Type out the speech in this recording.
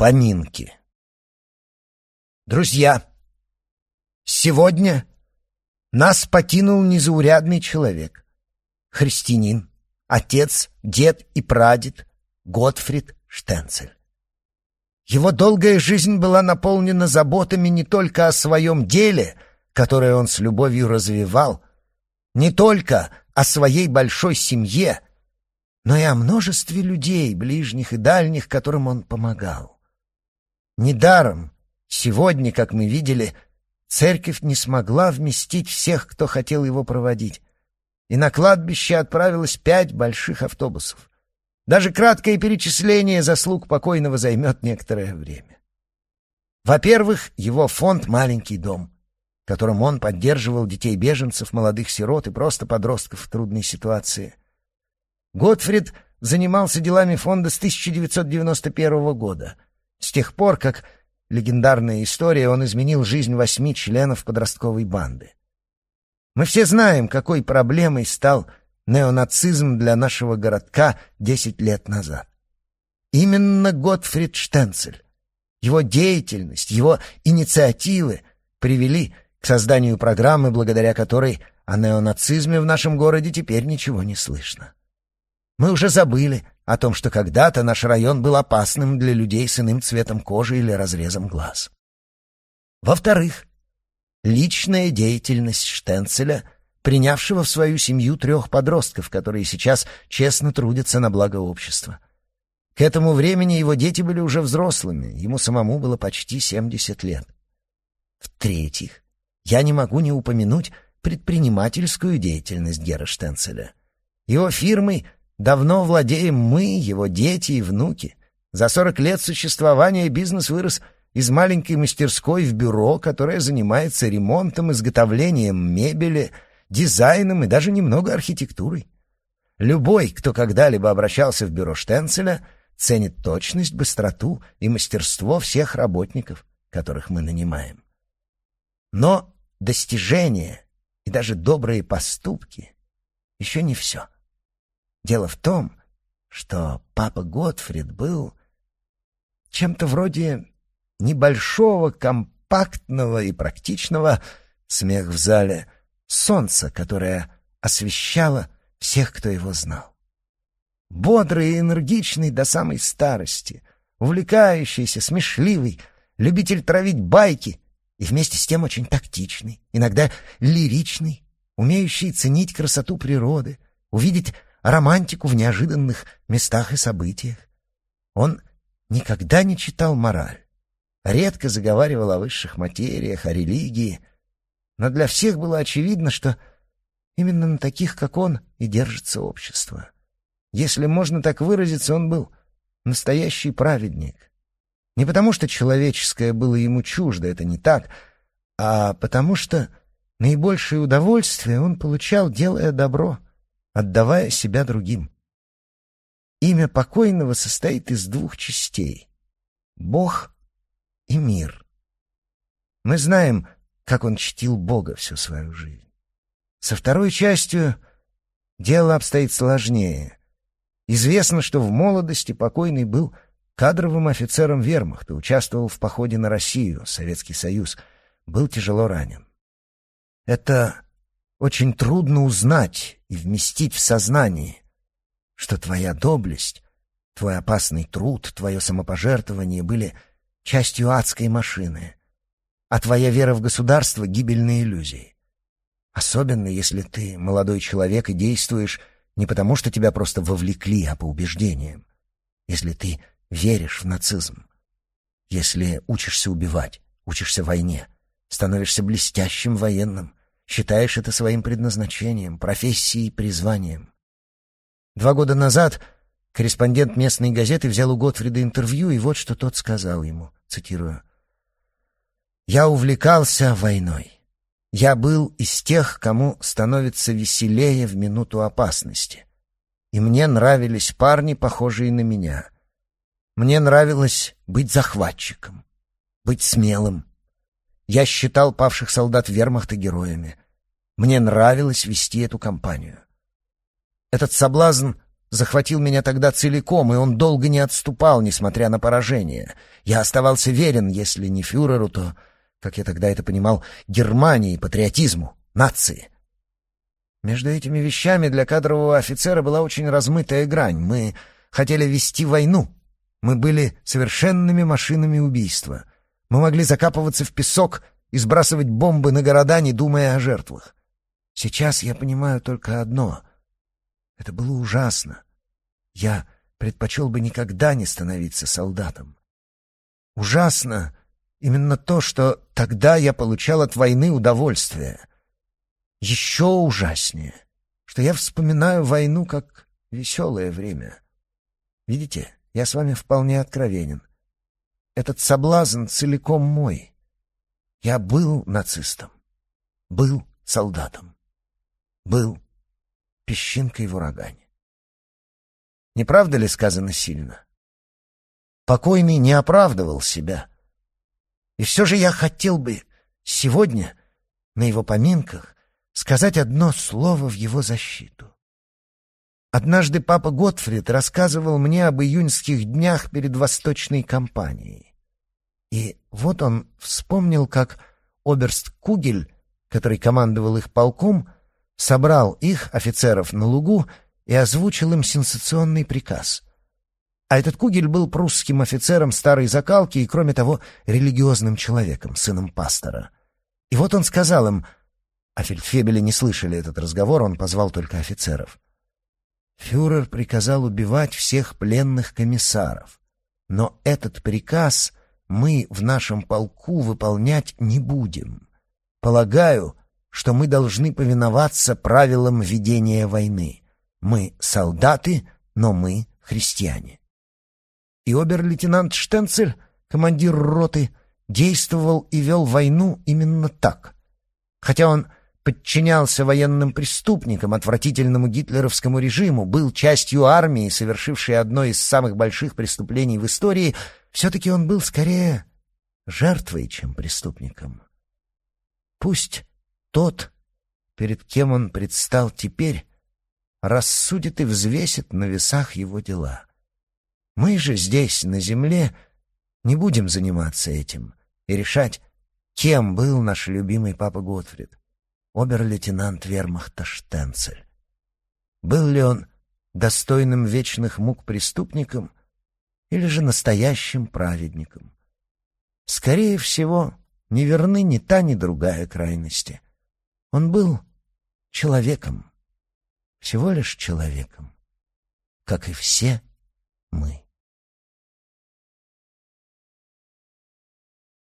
Поминки. Друзья, сегодня нас покинул незаурядный человек, христианин, отец, дед и прадед Готфрид Штенцель. Его долгая жизнь была наполнена заботами не только о своем деле, которое он с любовью развивал, не только о своей большой семье, но и о множестве людей, ближних и дальних, которым он помогал. Недаром сегодня, как мы видели, церковь не смогла вместить всех, кто хотел его проводить, и на кладбище отправилось пять больших автобусов. Даже краткое перечисление заслуг покойного займет некоторое время. Во-первых, его фонд «Маленький дом», которым он поддерживал детей беженцев, молодых сирот и просто подростков в трудной ситуации. Готфрид занимался делами фонда с 1991 года — с тех пор, как легендарная история, он изменил жизнь восьми членов подростковой банды. Мы все знаем, какой проблемой стал неонацизм для нашего городка десять лет назад. Именно Готфрид Штенцель, его деятельность, его инициативы привели к созданию программы, благодаря которой о неонацизме в нашем городе теперь ничего не слышно. Мы уже забыли о том, что когда-то наш район был опасным для людей с иным цветом кожи или разрезом глаз. Во-вторых, личная деятельность Штенцеля, принявшего в свою семью трех подростков, которые сейчас честно трудятся на благо общества. К этому времени его дети были уже взрослыми, ему самому было почти 70 лет. В-третьих, я не могу не упомянуть предпринимательскую деятельность Гера Штенцеля. Его фирмой — Давно владеем мы, его дети и внуки. За сорок лет существования бизнес вырос из маленькой мастерской в бюро, которое занимается ремонтом, изготовлением мебели, дизайном и даже немного архитектурой. Любой, кто когда-либо обращался в бюро Штенцеля, ценит точность, быстроту и мастерство всех работников, которых мы нанимаем. Но достижения и даже добрые поступки еще не все. Дело в том, что папа Готфрид был чем-то вроде небольшого, компактного и практичного смех в зале солнца, которое освещало всех, кто его знал. Бодрый и энергичный до самой старости, увлекающийся, смешливый, любитель травить байки и вместе с тем очень тактичный, иногда лиричный, умеющий ценить красоту природы, увидеть романтику в неожиданных местах и событиях. Он никогда не читал мораль, редко заговаривал о высших материях, о религии, но для всех было очевидно, что именно на таких, как он, и держится общество. Если можно так выразиться, он был настоящий праведник. Не потому, что человеческое было ему чуждо, это не так, а потому что наибольшее удовольствие он получал, делая добро — отдавая себя другим. Имя покойного состоит из двух частей — Бог и мир. Мы знаем, как он чтил Бога всю свою жизнь. Со второй частью дело обстоит сложнее. Известно, что в молодости покойный был кадровым офицером вермахта, участвовал в походе на Россию, Советский Союз, был тяжело ранен. Это очень трудно узнать и вместить в сознание, что твоя доблесть, твой опасный труд, твое самопожертвование были частью адской машины, а твоя вера в государство — гибельной иллюзией. Особенно, если ты молодой человек и действуешь не потому, что тебя просто вовлекли, а по убеждениям. Если ты веришь в нацизм. Если учишься убивать, учишься войне, становишься блестящим военным — Считаешь это своим предназначением, профессией, призванием. Два года назад корреспондент местной газеты взял у Готфрида интервью, и вот что тот сказал ему, цитирую. «Я увлекался войной. Я был из тех, кому становится веселее в минуту опасности. И мне нравились парни, похожие на меня. Мне нравилось быть захватчиком, быть смелым, я считал павших солдат вермахта героями. Мне нравилось вести эту кампанию. Этот соблазн захватил меня тогда целиком, и он долго не отступал, несмотря на поражение. Я оставался верен, если не фюреру, то, как я тогда это понимал, Германии, патриотизму, нации. Между этими вещами для кадрового офицера была очень размытая грань. Мы хотели вести войну. Мы были совершенными машинами убийства. Мы могли закапываться в песок и сбрасывать бомбы на города, не думая о жертвах. Сейчас я понимаю только одно. Это было ужасно. Я предпочел бы никогда не становиться солдатом. Ужасно именно то, что тогда я получал от войны удовольствие. Еще ужаснее, что я вспоминаю войну как веселое время. Видите, я с вами вполне откровенен. Этот соблазн целиком мой. Я был нацистом, был солдатом, был песчинкой в урагане. Не правда ли сказано сильно? Покойный не оправдывал себя. И все же я хотел бы сегодня на его поминках сказать одно слово в его защиту. Однажды папа Готфрид рассказывал мне об июньских днях перед Восточной кампанией. И вот он вспомнил, как оберст Кугель, который командовал их полком, собрал их, офицеров, на лугу и озвучил им сенсационный приказ. А этот Кугель был прусским офицером старой закалки и, кроме того, религиозным человеком, сыном пастора. И вот он сказал им, а фельдфебели не слышали этот разговор, он позвал только офицеров. Фюрер приказал убивать всех пленных комиссаров. Но этот приказ мы в нашем полку выполнять не будем. Полагаю, что мы должны повиноваться правилам ведения войны. Мы солдаты, но мы христиане. И обер-лейтенант Штенцель, командир роты, действовал и вел войну именно так. Хотя он подчинялся военным преступникам, отвратительному гитлеровскому режиму, был частью армии, совершившей одно из самых больших преступлений в истории, все-таки он был скорее жертвой, чем преступником. Пусть тот, перед кем он предстал теперь, рассудит и взвесит на весах его дела. Мы же здесь, на земле, не будем заниматься этим и решать, кем был наш любимый папа Готфрид, обер-лейтенант вермахта Штенцель. Был ли он достойным вечных мук преступником или же настоящим праведником? Скорее всего, не верны ни та, ни другая крайности. Он был человеком, всего лишь человеком, как и все мы.